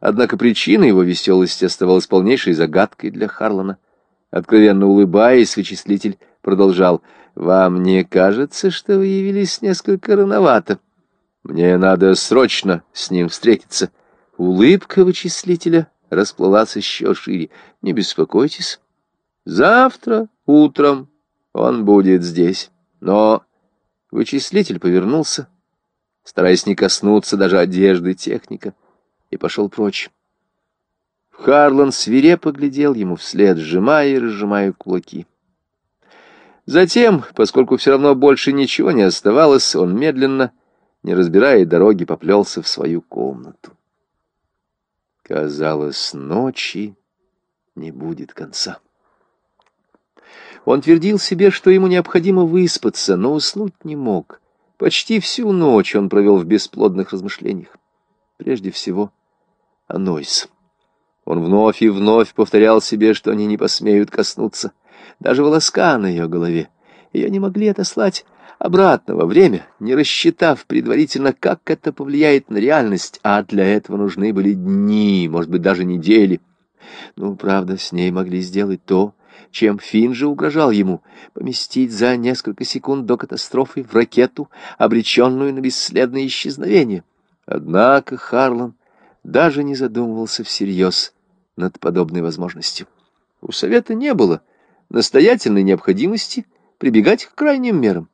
Однако причина его веселости оставалась полнейшей загадкой для Харлана. Откровенно улыбаясь, вычислитель продолжал. «Вам не кажется, что вы явились несколько рановато? Мне надо срочно с ним встретиться». Улыбка вычислителя расплылась еще шире. «Не беспокойтесь. Завтра утром он будет здесь. Но...» Вычислитель повернулся, стараясь не коснуться даже одежды техника, и пошел прочь. Харлан свирепо глядел ему вслед, сжимая и разжимая кулаки. Затем, поскольку все равно больше ничего не оставалось, он медленно, не разбирая дороги, поплелся в свою комнату. Казалось, ночи не будет конца. Он твердил себе, что ему необходимо выспаться, но уснуть не мог. Почти всю ночь он провел в бесплодных размышлениях. Прежде всего, о Нойс. Он вновь и вновь повторял себе, что они не посмеют коснуться. Даже волоска на ее голове. Ее не могли отослать обратно во время, не рассчитав предварительно, как это повлияет на реальность, а для этого нужны были дни, может быть, даже недели. Ну, правда, с ней могли сделать то, чем Финн же угрожал ему, поместить за несколько секунд до катастрофы в ракету, обреченную на бесследное исчезновение. Однако Харлан даже не задумывался всерьез над подобной возможностью. У Совета не было настоятельной необходимости прибегать к крайним мерам.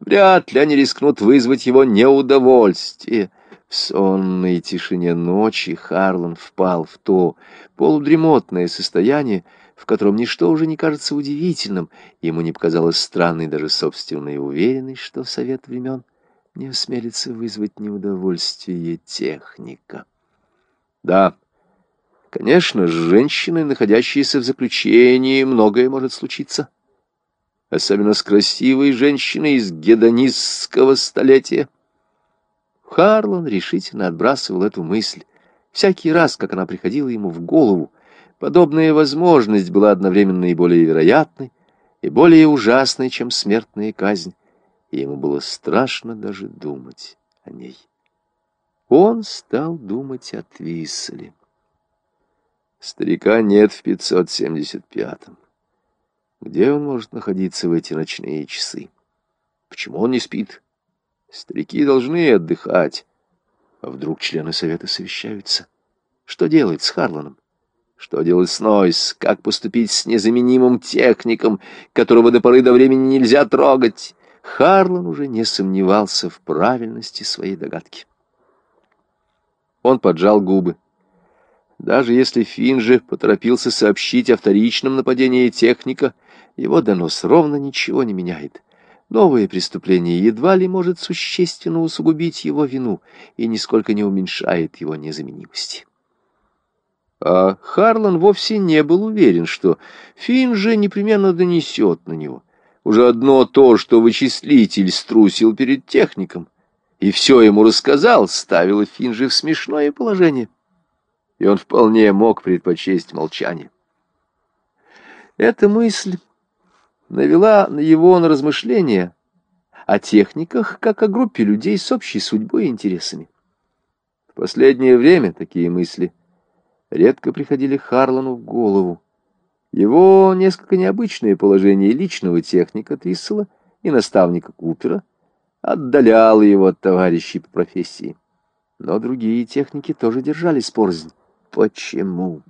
Вряд ли они рискнут вызвать его неудовольствие. В сонной тишине ночи Харлан впал в то полудремотное состояние, в котором ничто уже не кажется удивительным, ему не показалось странной даже собственная уверенность, что Совет времен не осмелится вызвать неудовольствие техника. Да, Конечно, с женщиной, находящейся в заключении, многое может случиться. Особенно с красивой женщиной из гедонистского столетия. Харлан решительно отбрасывал эту мысль. Всякий раз, как она приходила ему в голову, подобная возможность была одновременно и более вероятной, и более ужасной, чем смертная казнь, и ему было страшно даже думать о ней. Он стал думать о Твисселе. Старика нет в 575-м. Где он может находиться в эти ночные часы? Почему он не спит? Старики должны отдыхать. А вдруг члены совета совещаются? Что делать с Харланом? Что делать с Нойс? Как поступить с незаменимым техником, которого до поры до времени нельзя трогать? Харлан уже не сомневался в правильности своей догадки. Он поджал губы. Даже если Финже поторопился сообщить о вторичном нападении техника, его донос ровно ничего не меняет. Новое преступление едва ли может существенно усугубить его вину и нисколько не уменьшает его незаменимости. А Харлан вовсе не был уверен, что Финже непременно донесет на него. Уже одно то, что вычислитель струсил перед техником и все ему рассказал, ставило Финже в смешное положение и он вполне мог предпочесть молчание. Эта мысль навела его на размышления о техниках, как о группе людей с общей судьбой и интересами. В последнее время такие мысли редко приходили Харлану в голову. Его несколько необычное положение личного техника Твиссела и наставника Купера отдаляло его от товарищей по профессии. Но другие техники тоже держались порознь. Почему?